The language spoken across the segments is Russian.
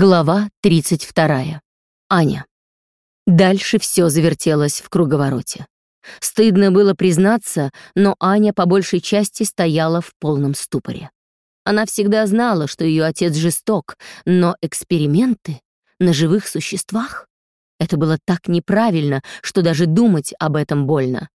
Глава 32. Аня. Дальше все завертелось в круговороте. Стыдно было признаться, но Аня по большей части стояла в полном ступоре. Она всегда знала, что ее отец жесток, но эксперименты на живых существах — это было так неправильно, что даже думать об этом больно.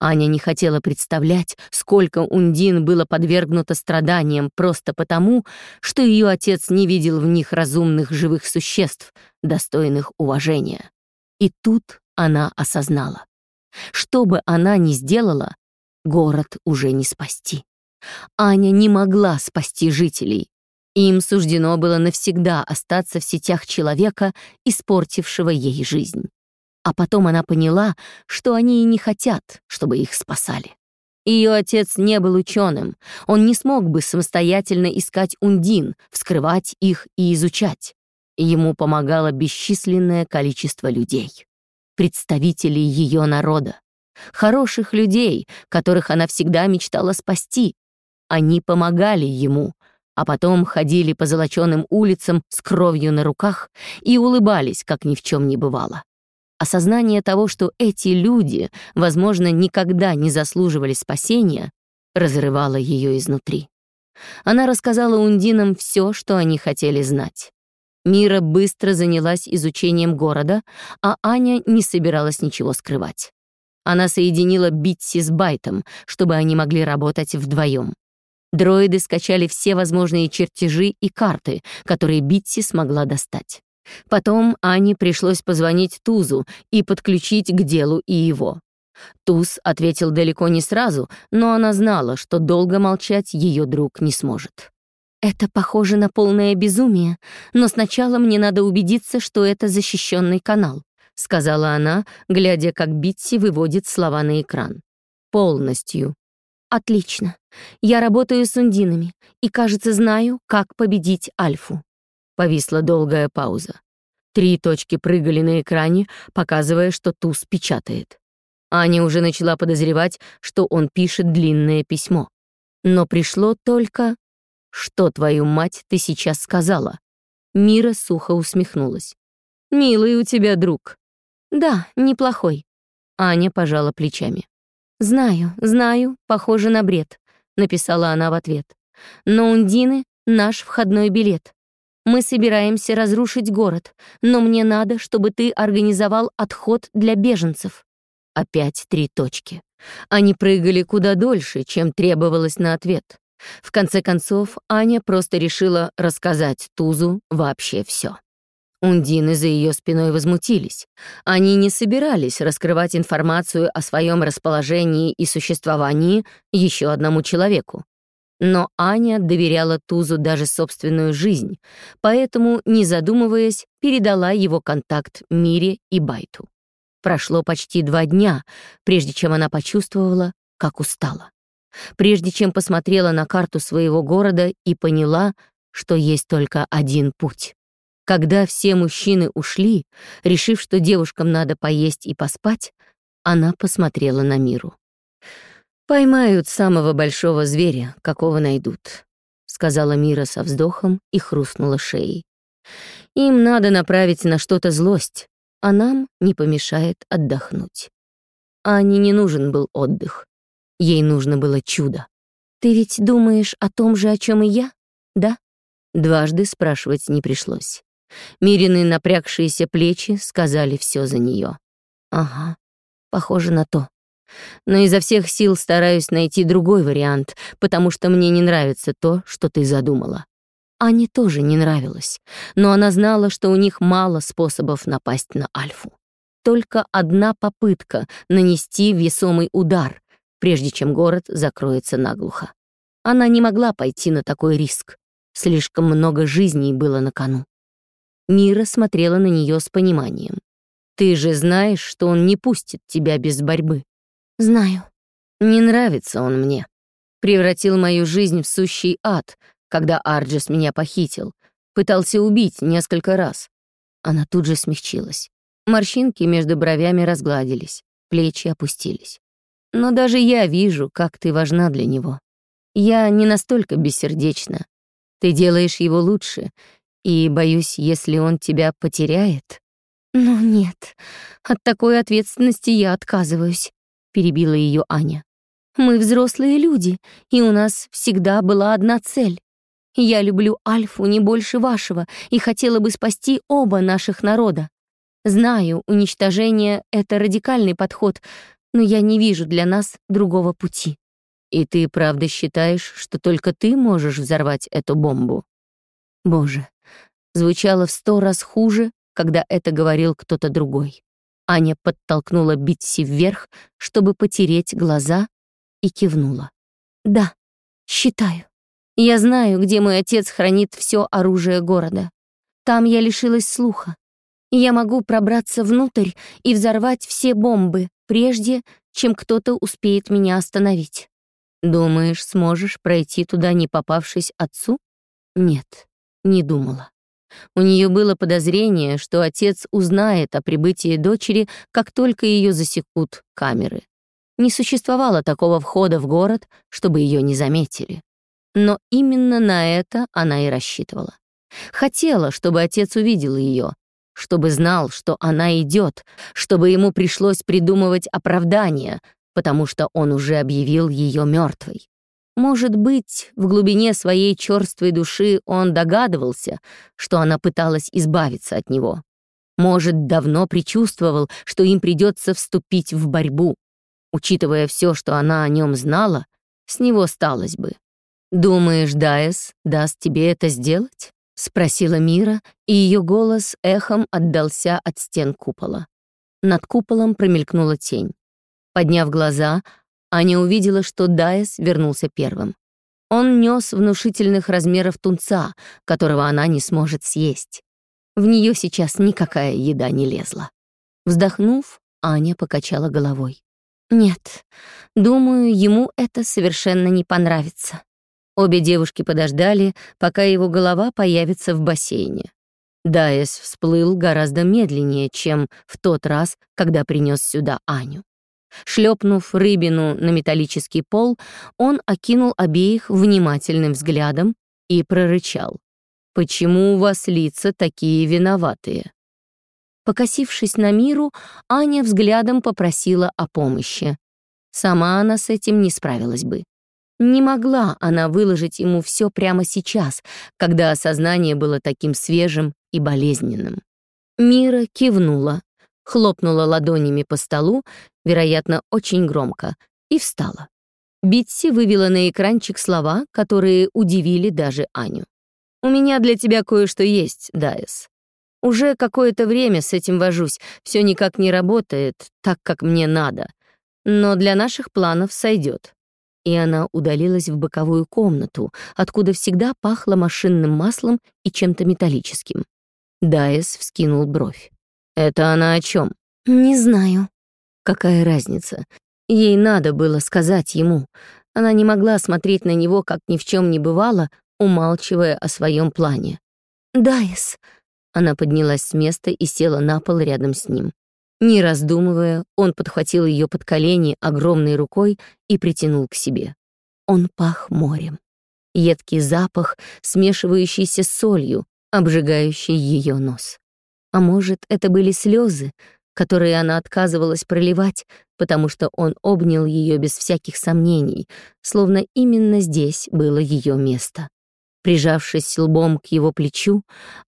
Аня не хотела представлять, сколько Ундин было подвергнуто страданиям просто потому, что ее отец не видел в них разумных живых существ, достойных уважения. И тут она осознала. Что бы она ни сделала, город уже не спасти. Аня не могла спасти жителей. Им суждено было навсегда остаться в сетях человека, испортившего ей жизнь. А потом она поняла, что они и не хотят, чтобы их спасали. Ее отец не был ученым, он не смог бы самостоятельно искать ундин, вскрывать их и изучать. Ему помогало бесчисленное количество людей, представителей ее народа, хороших людей, которых она всегда мечтала спасти. Они помогали ему, а потом ходили по золоченым улицам с кровью на руках и улыбались, как ни в чем не бывало. Осознание того, что эти люди, возможно, никогда не заслуживали спасения, разрывало ее изнутри. Она рассказала Ундинам все, что они хотели знать. Мира быстро занялась изучением города, а Аня не собиралась ничего скрывать. Она соединила Битси с Байтом, чтобы они могли работать вдвоем. Дроиды скачали все возможные чертежи и карты, которые Битси смогла достать. Потом Ане пришлось позвонить Тузу и подключить к делу и его. Туз ответил далеко не сразу, но она знала, что долго молчать ее друг не сможет. «Это похоже на полное безумие, но сначала мне надо убедиться, что это защищенный канал», сказала она, глядя, как Битси выводит слова на экран. «Полностью». «Отлично. Я работаю с ундинами и, кажется, знаю, как победить Альфу». Повисла долгая пауза. Три точки прыгали на экране, показывая, что туз печатает. Аня уже начала подозревать, что он пишет длинное письмо. Но пришло только «Что, твою мать, ты сейчас сказала?» Мира сухо усмехнулась. «Милый у тебя друг». «Да, неплохой». Аня пожала плечами. «Знаю, знаю, похоже на бред», — написала она в ответ. «Но Ундины — наш входной билет. Мы собираемся разрушить город, но мне надо, чтобы ты организовал отход для беженцев». Опять три точки. Они прыгали куда дольше, чем требовалось на ответ. В конце концов, Аня просто решила рассказать Тузу вообще все. Ундины за ее спиной возмутились. Они не собирались раскрывать информацию о своем расположении и существовании еще одному человеку. Но Аня доверяла Тузу даже собственную жизнь, поэтому, не задумываясь, передала его контакт Мире и Байту. Прошло почти два дня, прежде чем она почувствовала, как устала. Прежде чем посмотрела на карту своего города и поняла, что есть только один путь. Когда все мужчины ушли, решив, что девушкам надо поесть и поспать, она посмотрела на Миру. «Поймают самого большого зверя, какого найдут», — сказала Мира со вздохом и хрустнула шеей. «Им надо направить на что-то злость, а нам не помешает отдохнуть». Ане не нужен был отдых. Ей нужно было чудо. «Ты ведь думаешь о том же, о чем и я, да?» Дважды спрашивать не пришлось. Мирины напрягшиеся плечи сказали все за нее. «Ага, похоже на то», но изо всех сил стараюсь найти другой вариант, потому что мне не нравится то, что ты задумала. Ане тоже не нравилось, но она знала, что у них мало способов напасть на Альфу. Только одна попытка нанести весомый удар, прежде чем город закроется наглухо. Она не могла пойти на такой риск. Слишком много жизней было на кону. Мира смотрела на нее с пониманием. «Ты же знаешь, что он не пустит тебя без борьбы. Знаю. Не нравится он мне. Превратил мою жизнь в сущий ад, когда Арджис меня похитил. Пытался убить несколько раз. Она тут же смягчилась. Морщинки между бровями разгладились, плечи опустились. Но даже я вижу, как ты важна для него. Я не настолько бессердечна. Ты делаешь его лучше, И боюсь, если он тебя потеряет... «Ну нет, от такой ответственности я отказываюсь», — перебила ее Аня. «Мы взрослые люди, и у нас всегда была одна цель. Я люблю Альфу не больше вашего и хотела бы спасти оба наших народа. Знаю, уничтожение — это радикальный подход, но я не вижу для нас другого пути». «И ты правда считаешь, что только ты можешь взорвать эту бомбу?» Боже, звучало в сто раз хуже, когда это говорил кто-то другой. Аня подтолкнула Битси вверх, чтобы потереть глаза, и кивнула. «Да, считаю. Я знаю, где мой отец хранит все оружие города. Там я лишилась слуха. Я могу пробраться внутрь и взорвать все бомбы, прежде чем кто-то успеет меня остановить. Думаешь, сможешь пройти туда, не попавшись отцу? Нет, не думала. У нее было подозрение, что отец узнает о прибытии дочери, как только ее засекут камеры. Не существовало такого входа в город, чтобы ее не заметили. Но именно на это она и рассчитывала. Хотела, чтобы отец увидел ее, чтобы знал, что она идет, чтобы ему пришлось придумывать оправдание, потому что он уже объявил ее мертвой. Может быть, в глубине своей черствой души он догадывался, что она пыталась избавиться от него. Может, давно предчувствовал, что им придется вступить в борьбу. Учитывая все, что она о нем знала, с него сталось бы. «Думаешь, Дайес даст тебе это сделать?» — спросила Мира, и ее голос эхом отдался от стен купола. Над куполом промелькнула тень. Подняв глаза, Аня увидела, что Дайес вернулся первым. Он нес внушительных размеров тунца, которого она не сможет съесть. В нее сейчас никакая еда не лезла. Вздохнув, Аня покачала головой. «Нет, думаю, ему это совершенно не понравится». Обе девушки подождали, пока его голова появится в бассейне. Дайес всплыл гораздо медленнее, чем в тот раз, когда принес сюда Аню. Шлепнув рыбину на металлический пол, он окинул обеих внимательным взглядом и прорычал. «Почему у вас лица такие виноватые?» Покосившись на миру, Аня взглядом попросила о помощи. Сама она с этим не справилась бы. Не могла она выложить ему все прямо сейчас, когда осознание было таким свежим и болезненным. Мира кивнула, хлопнула ладонями по столу, вероятно, очень громко, и встала. Битси вывела на экранчик слова, которые удивили даже Аню. «У меня для тебя кое-что есть, Дайс. Уже какое-то время с этим вожусь, все никак не работает так, как мне надо, но для наших планов сойдет». И она удалилась в боковую комнату, откуда всегда пахло машинным маслом и чем-то металлическим. Дайс вскинул бровь. «Это она о чем? «Не знаю». Какая разница? Ей надо было сказать ему. Она не могла смотреть на него, как ни в чем не бывало, умалчивая о своем плане. «Дайс». Она поднялась с места и села на пол рядом с ним. Не раздумывая, он подхватил ее под колени огромной рукой и притянул к себе. Он пах морем. Едкий запах, смешивающийся с солью, обжигающий ее нос. А может, это были слезы, которые она отказывалась проливать, потому что он обнял ее без всяких сомнений, словно именно здесь было ее место. Прижавшись лбом к его плечу,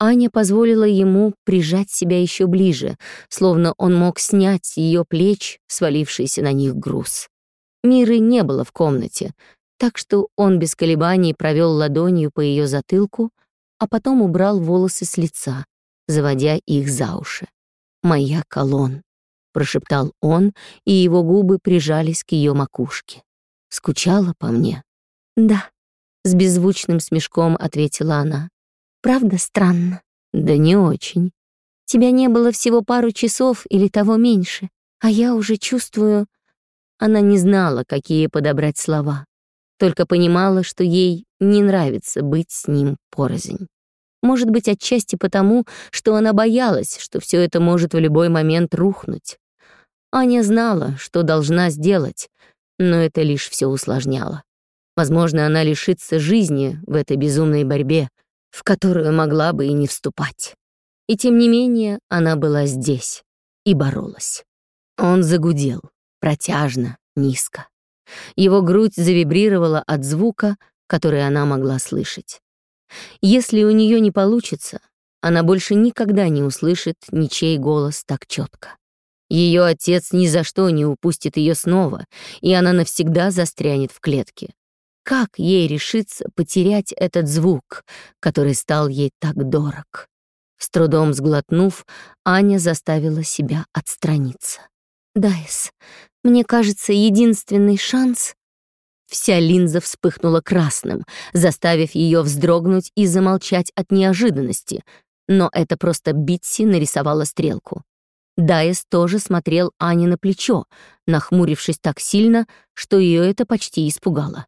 Аня позволила ему прижать себя еще ближе, словно он мог снять ее плеч свалившийся на них груз. Миры не было в комнате, так что он без колебаний провел ладонью по ее затылку, а потом убрал волосы с лица, заводя их за уши. «Моя колонн», — прошептал он, и его губы прижались к ее макушке. «Скучала по мне?» «Да», — с беззвучным смешком ответила она. «Правда странно?» «Да не очень. Тебя не было всего пару часов или того меньше, а я уже чувствую...» Она не знала, какие подобрать слова, только понимала, что ей не нравится быть с ним порознь. Может быть, отчасти потому, что она боялась, что все это может в любой момент рухнуть. Аня знала, что должна сделать, но это лишь все усложняло. Возможно, она лишится жизни в этой безумной борьбе, в которую могла бы и не вступать. И тем не менее она была здесь и боролась. Он загудел, протяжно, низко. Его грудь завибрировала от звука, который она могла слышать. Если у нее не получится, она больше никогда не услышит ничей голос так четко. Ее отец ни за что не упустит ее снова, и она навсегда застрянет в клетке. Как ей решиться потерять этот звук, который стал ей так дорог? С трудом сглотнув, Аня заставила себя отстраниться. «Дайс, мне кажется, единственный шанс...» Вся линза вспыхнула красным, заставив ее вздрогнуть и замолчать от неожиданности, но это просто Битси нарисовала стрелку. Дайс тоже смотрел Ане на плечо, нахмурившись так сильно, что ее это почти испугало.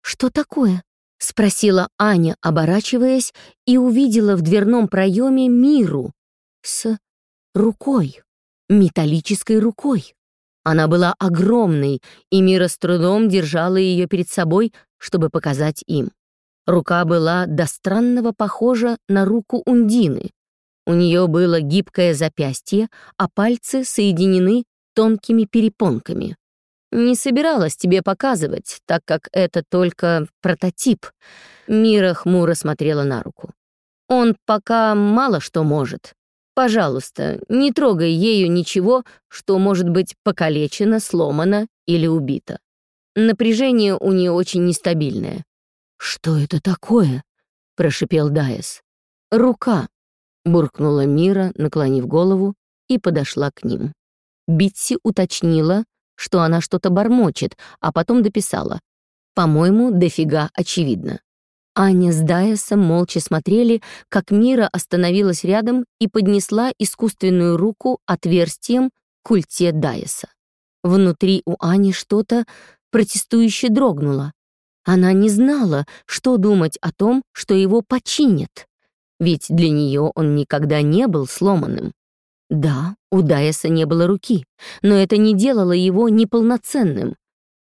«Что такое?» — спросила Аня, оборачиваясь, и увидела в дверном проеме Миру с рукой, металлической рукой. Она была огромной, и Мира с трудом держала ее перед собой, чтобы показать им. Рука была до странного похожа на руку Ундины. У нее было гибкое запястье, а пальцы соединены тонкими перепонками. Не собиралась тебе показывать, так как это только прототип. Мира хмуро смотрела на руку. Он пока мало что может. Пожалуйста, не трогай ею ничего, что может быть покалечено, сломано или убито. Напряжение у нее очень нестабильное. «Что это такое?» — прошипел Дайес. «Рука», — буркнула Мира, наклонив голову, и подошла к ним. Битси уточнила, что она что-то бормочет, а потом дописала. По-моему, дофига очевидно. Аня с Дайесом молча смотрели, как Мира остановилась рядом и поднесла искусственную руку отверстием к культе Дайеса. Внутри у Ани что-то протестующе дрогнуло. Она не знала, что думать о том, что его починят, ведь для нее он никогда не был сломанным. Да, у Дайеса не было руки, но это не делало его неполноценным.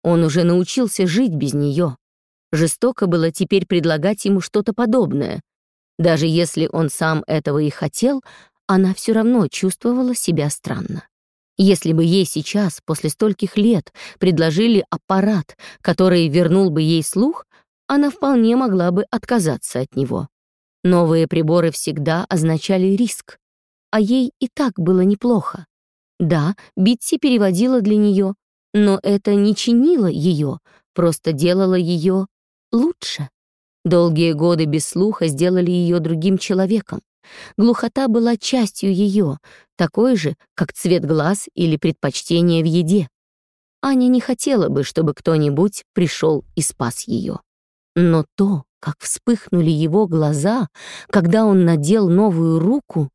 Он уже научился жить без нее. Жестоко было теперь предлагать ему что-то подобное. Даже если он сам этого и хотел, она все равно чувствовала себя странно. Если бы ей сейчас, после стольких лет, предложили аппарат, который вернул бы ей слух, она вполне могла бы отказаться от него. Новые приборы всегда означали риск а ей и так было неплохо. Да, Битси переводила для нее, но это не чинило ее, просто делало ее лучше. Долгие годы без слуха сделали ее другим человеком. Глухота была частью ее, такой же, как цвет глаз или предпочтение в еде. Аня не хотела бы, чтобы кто-нибудь пришел и спас ее. Но то, как вспыхнули его глаза, когда он надел новую руку,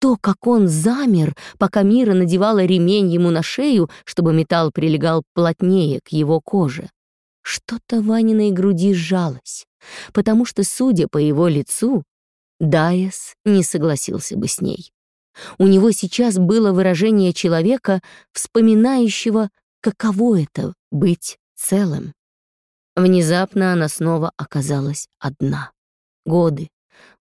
то, как он замер, пока Мира надевала ремень ему на шею, чтобы металл прилегал плотнее к его коже. Что-то Ваниной груди сжалось, потому что, судя по его лицу, Дайес не согласился бы с ней. У него сейчас было выражение человека, вспоминающего, каково это — быть целым. Внезапно она снова оказалась одна. Годы,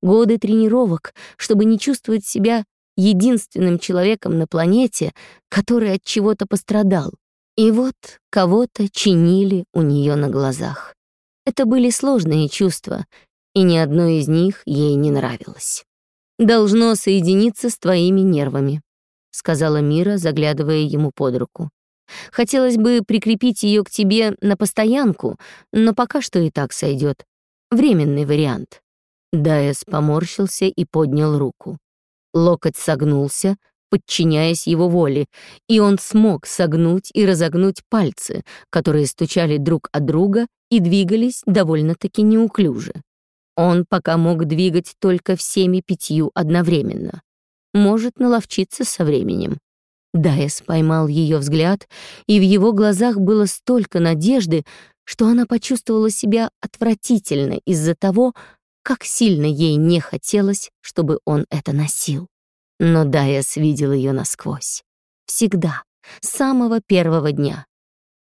годы тренировок, чтобы не чувствовать себя единственным человеком на планете, который от чего-то пострадал. И вот кого-то чинили у нее на глазах. Это были сложные чувства, и ни одно из них ей не нравилось. «Должно соединиться с твоими нервами», — сказала Мира, заглядывая ему под руку. «Хотелось бы прикрепить ее к тебе на постоянку, но пока что и так сойдет. Временный вариант». Дайес поморщился и поднял руку. Локоть согнулся, подчиняясь его воле, и он смог согнуть и разогнуть пальцы, которые стучали друг от друга и двигались довольно-таки неуклюже. Он пока мог двигать только всеми пятью одновременно. Может наловчиться со временем. Дайс поймал ее взгляд, и в его глазах было столько надежды, что она почувствовала себя отвратительно из-за того, как сильно ей не хотелось, чтобы он это носил. Но Дайас видел ее насквозь. Всегда, с самого первого дня.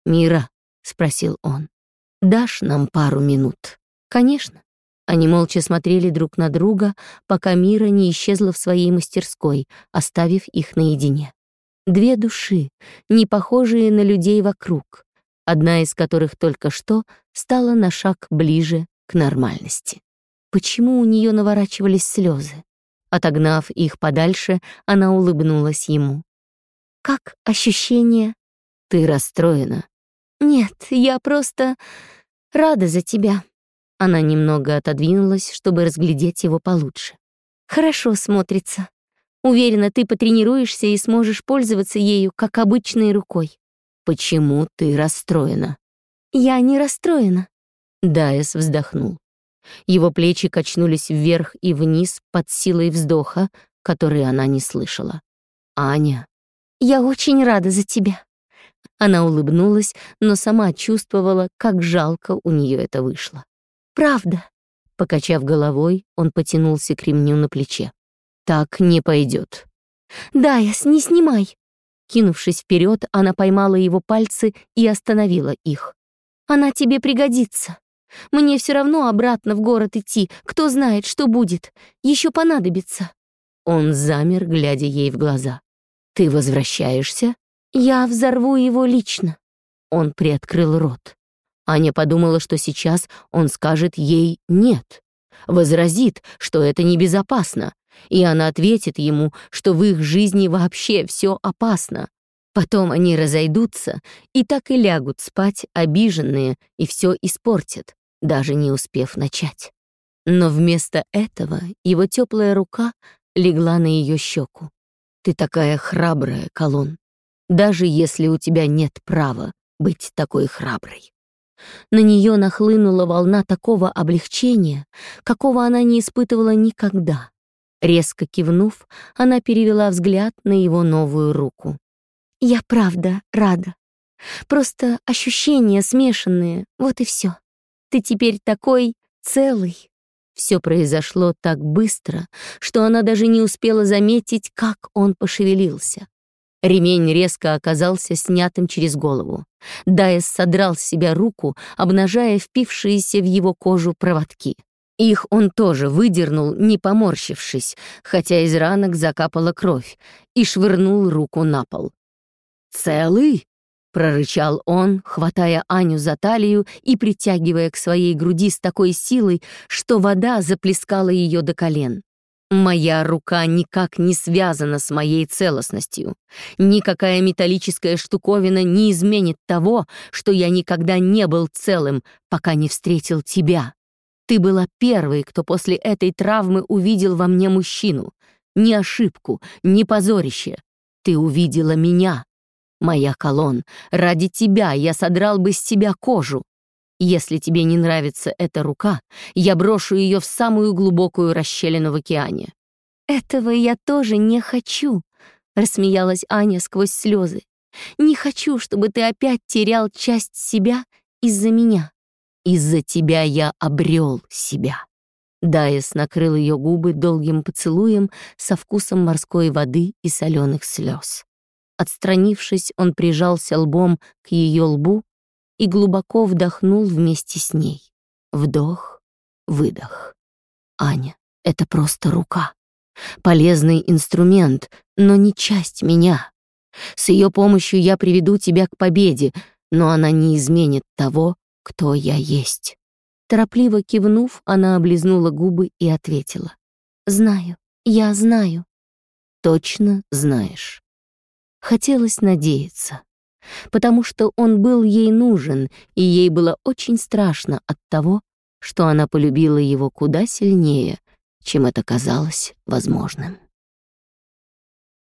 «Мира», — спросил он, — «дашь нам пару минут?» «Конечно». Они молча смотрели друг на друга, пока Мира не исчезла в своей мастерской, оставив их наедине. Две души, не похожие на людей вокруг, одна из которых только что стала на шаг ближе к нормальности. Почему у нее наворачивались слезы? Отогнав их подальше, она улыбнулась ему. «Как ощущение?» «Ты расстроена?» «Нет, я просто рада за тебя». Она немного отодвинулась, чтобы разглядеть его получше. «Хорошо смотрится. Уверена, ты потренируешься и сможешь пользоваться ею, как обычной рукой». «Почему ты расстроена?» «Я не расстроена». Дайес вздохнул. Его плечи качнулись вверх и вниз под силой вздоха, который она не слышала. «Аня, я очень рада за тебя». Она улыбнулась, но сама чувствовала, как жалко у нее это вышло. «Правда». Покачав головой, он потянулся к ремню на плече. «Так не пойдет». «Да, не снимай». Кинувшись вперед, она поймала его пальцы и остановила их. «Она тебе пригодится». Мне все равно обратно в город идти, кто знает, что будет. Еще понадобится». Он замер, глядя ей в глаза. «Ты возвращаешься?» «Я взорву его лично». Он приоткрыл рот. Аня подумала, что сейчас он скажет ей «нет», возразит, что это небезопасно, и она ответит ему, что в их жизни вообще все опасно, Потом они разойдутся и так и лягут спать обиженные и все испортят даже не успев начать. Но вместо этого его теплая рука легла на ее щеку. «Ты такая храбрая, Колон, даже если у тебя нет права быть такой храброй». На нее нахлынула волна такого облегчения, какого она не испытывала никогда. Резко кивнув, она перевела взгляд на его новую руку. «Я правда рада. Просто ощущения смешанные, вот и все. Ты теперь такой целый. Все произошло так быстро, что она даже не успела заметить, как он пошевелился. Ремень резко оказался снятым через голову. Дайс содрал с себя руку, обнажая впившиеся в его кожу проводки. Их он тоже выдернул, не поморщившись, хотя из ранок закапала кровь, и швырнул руку на пол. «Целый?» Прорычал он, хватая Аню за талию и притягивая к своей груди с такой силой, что вода заплескала ее до колен. Моя рука никак не связана с моей целостностью. Никакая металлическая штуковина не изменит того, что я никогда не был целым, пока не встретил тебя. Ты была первой, кто после этой травмы увидел во мне мужчину. Ни ошибку, ни позорище. Ты увидела меня, Моя колонн, ради тебя я содрал бы с себя кожу. Если тебе не нравится эта рука, я брошу ее в самую глубокую расщелину в океане». «Этого я тоже не хочу», — рассмеялась Аня сквозь слезы. «Не хочу, чтобы ты опять терял часть себя из-за меня. Из-за тебя я обрел себя». Дайес накрыл ее губы долгим поцелуем со вкусом морской воды и соленых слез. Отстранившись, он прижался лбом к ее лбу и глубоко вдохнул вместе с ней. Вдох, выдох. Аня, это просто рука. Полезный инструмент, но не часть меня. С ее помощью я приведу тебя к победе, но она не изменит того, кто я есть. Торопливо кивнув, она облизнула губы и ответила. «Знаю, я знаю». «Точно знаешь». Хотелось надеяться, потому что он был ей нужен, и ей было очень страшно от того, что она полюбила его куда сильнее, чем это казалось возможным.